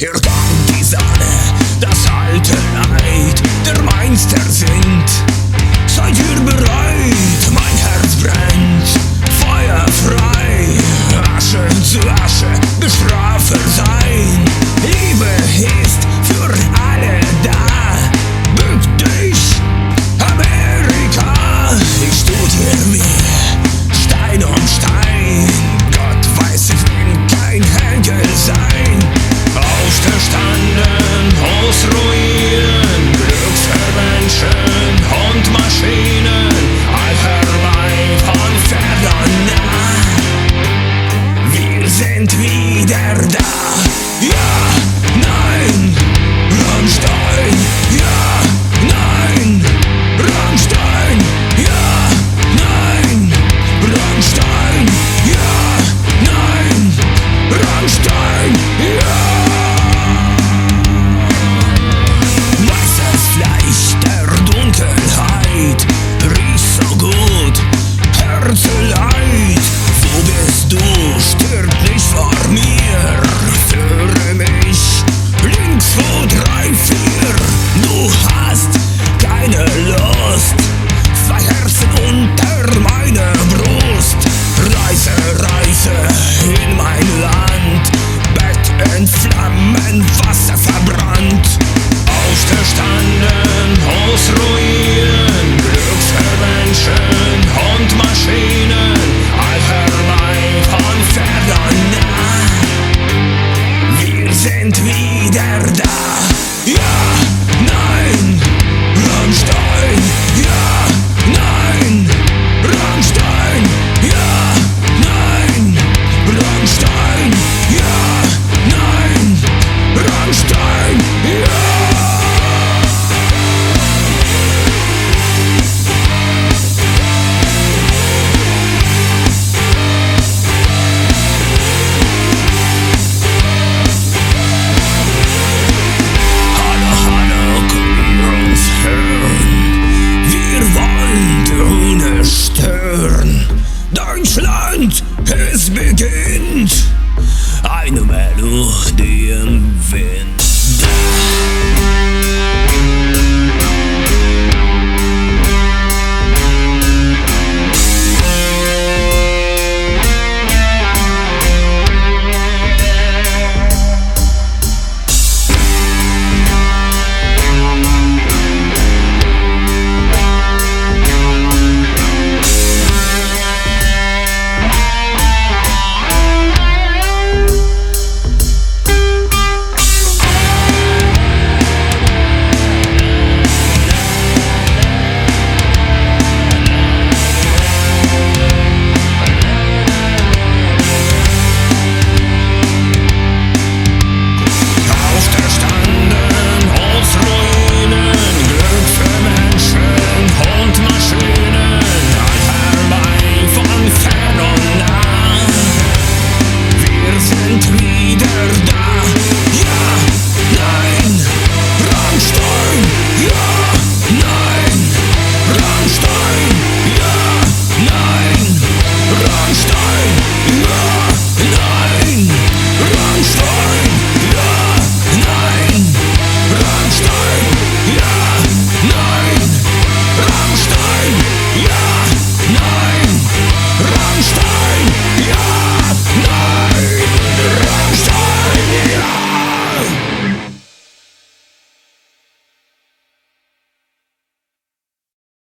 Here we go. and wieder da. and we Deutschland, es beginnt. Eine Melodie im Wind.